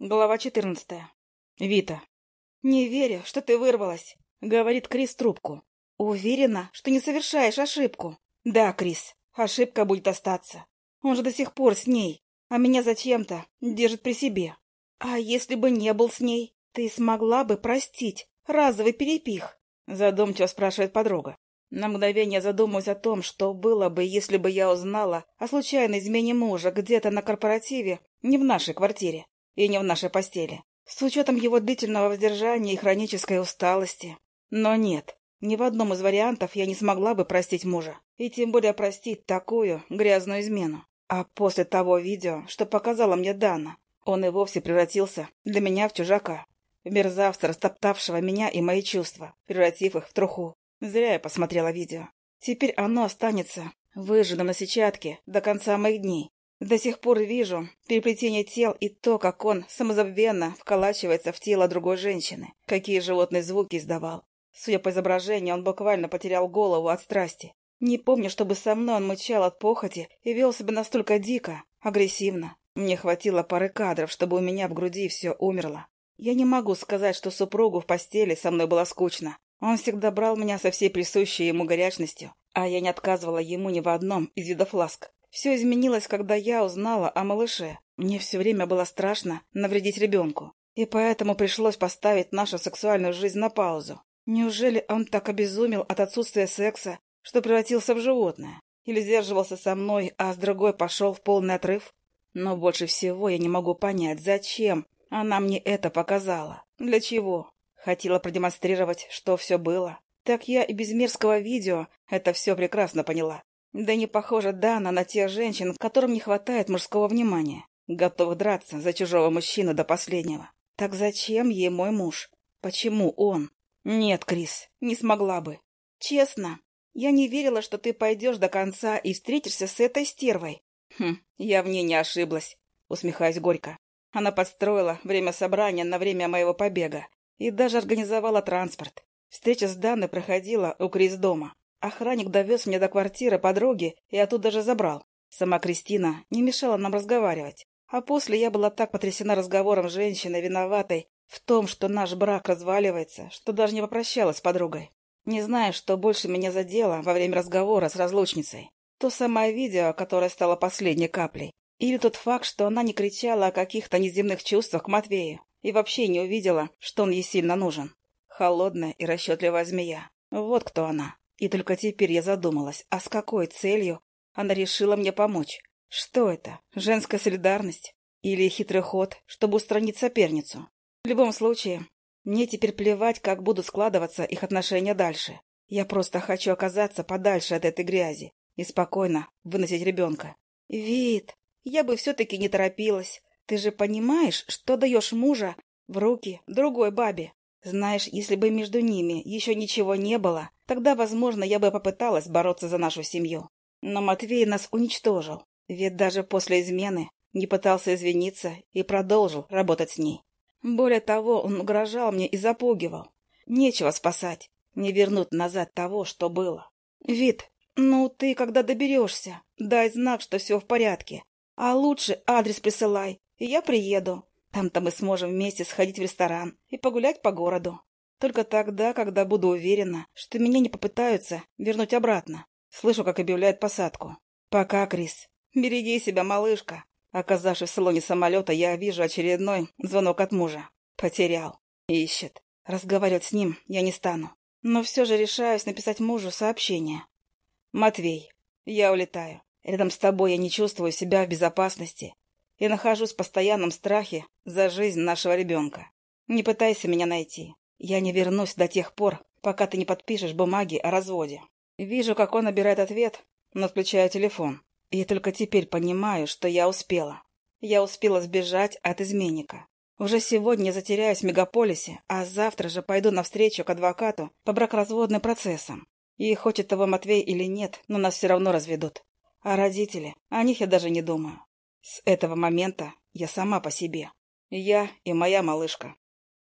Глава четырнадцатая. Вита. «Не верю, что ты вырвалась», — говорит Крис трубку. «Уверена, что не совершаешь ошибку». «Да, Крис, ошибка будет остаться. Он же до сих пор с ней, а меня зачем-то держит при себе. А если бы не был с ней, ты смогла бы простить разовый перепих?» Задумчиво спрашивает подруга. На мгновение задумаюсь о том, что было бы, если бы я узнала о случайной измене мужа где-то на корпоративе, не в нашей квартире и не в нашей постели, с учетом его длительного воздержания и хронической усталости. Но нет, ни в одном из вариантов я не смогла бы простить мужа, и тем более простить такую грязную измену. А после того видео, что показала мне Дана, он и вовсе превратился для меня в чужака, в мерзавца, растоптавшего меня и мои чувства, превратив их в труху. Зря я посмотрела видео. Теперь оно останется выжженным на сетчатке до конца моих дней. До сих пор вижу переплетение тел и то, как он самозабвенно вколачивается в тело другой женщины, какие животные звуки издавал. Судя по изображению, он буквально потерял голову от страсти. Не помню, чтобы со мной он мычал от похоти и вел себя настолько дико, агрессивно. Мне хватило пары кадров, чтобы у меня в груди все умерло. Я не могу сказать, что супругу в постели со мной было скучно. Он всегда брал меня со всей присущей ему горячностью, а я не отказывала ему ни в одном из видов ласк. Все изменилось, когда я узнала о малыше. Мне все время было страшно навредить ребенку, и поэтому пришлось поставить нашу сексуальную жизнь на паузу. Неужели он так обезумел от отсутствия секса, что превратился в животное? Или сдерживался со мной, а с другой пошел в полный отрыв? Но больше всего я не могу понять, зачем она мне это показала. Для чего? Хотела продемонстрировать, что все было. Так я и без мерзкого видео это все прекрасно поняла. Да не похожа Дана на тех женщин, которым не хватает мужского внимания, готовых драться за чужого мужчину до последнего. Так зачем ей мой муж? Почему он? Нет, Крис, не смогла бы. Честно, я не верила, что ты пойдешь до конца и встретишься с этой стервой. Хм, я в ней не ошиблась, усмехаясь горько. Она подстроила время собрания на время моего побега и даже организовала транспорт. Встреча с Данной проходила у Крис дома. Охранник довез меня до квартиры подруги и оттуда же забрал. Сама Кристина не мешала нам разговаривать. А после я была так потрясена разговором женщины, виноватой в том, что наш брак разваливается, что даже не попрощалась с подругой. Не знаю, что больше меня задело во время разговора с разлучницей. То самое видео, которое стало последней каплей. Или тот факт, что она не кричала о каких-то неземных чувствах к Матвею и вообще не увидела, что он ей сильно нужен. Холодная и расчетливая змея. Вот кто она. И только теперь я задумалась, а с какой целью она решила мне помочь? Что это? Женская солидарность? Или хитрый ход, чтобы устранить соперницу? В любом случае, мне теперь плевать, как будут складываться их отношения дальше. Я просто хочу оказаться подальше от этой грязи и спокойно выносить ребенка. Вид, я бы все-таки не торопилась. Ты же понимаешь, что даешь мужа в руки другой бабе? Знаешь, если бы между ними еще ничего не было, тогда, возможно, я бы попыталась бороться за нашу семью. Но Матвей нас уничтожил, ведь даже после измены не пытался извиниться и продолжил работать с ней. Более того, он угрожал мне и запугивал. Нечего спасать, не вернуть назад того, что было. Вид, ну ты, когда доберешься, дай знак, что все в порядке. А лучше адрес присылай, и я приеду. Там-то мы сможем вместе сходить в ресторан и погулять по городу. Только тогда, когда буду уверена, что меня не попытаются вернуть обратно. Слышу, как объявляют посадку. Пока, Крис. Береги себя, малышка. Оказавшись в салоне самолета, я вижу очередной звонок от мужа. Потерял. Ищет. Разговаривать с ним я не стану. Но все же решаюсь написать мужу сообщение. «Матвей, я улетаю. Рядом с тобой я не чувствую себя в безопасности и нахожусь в постоянном страхе за жизнь нашего ребенка. Не пытайся меня найти. Я не вернусь до тех пор, пока ты не подпишешь бумаги о разводе. Вижу, как он набирает ответ, но включаю телефон. И только теперь понимаю, что я успела. Я успела сбежать от изменника. Уже сегодня затеряюсь в мегаполисе, а завтра же пойду навстречу к адвокату по бракоразводным процессам. И хочет того Матвей или нет, но нас все равно разведут. А родители, о них я даже не думаю. С этого момента я сама по себе. Я и моя малышка.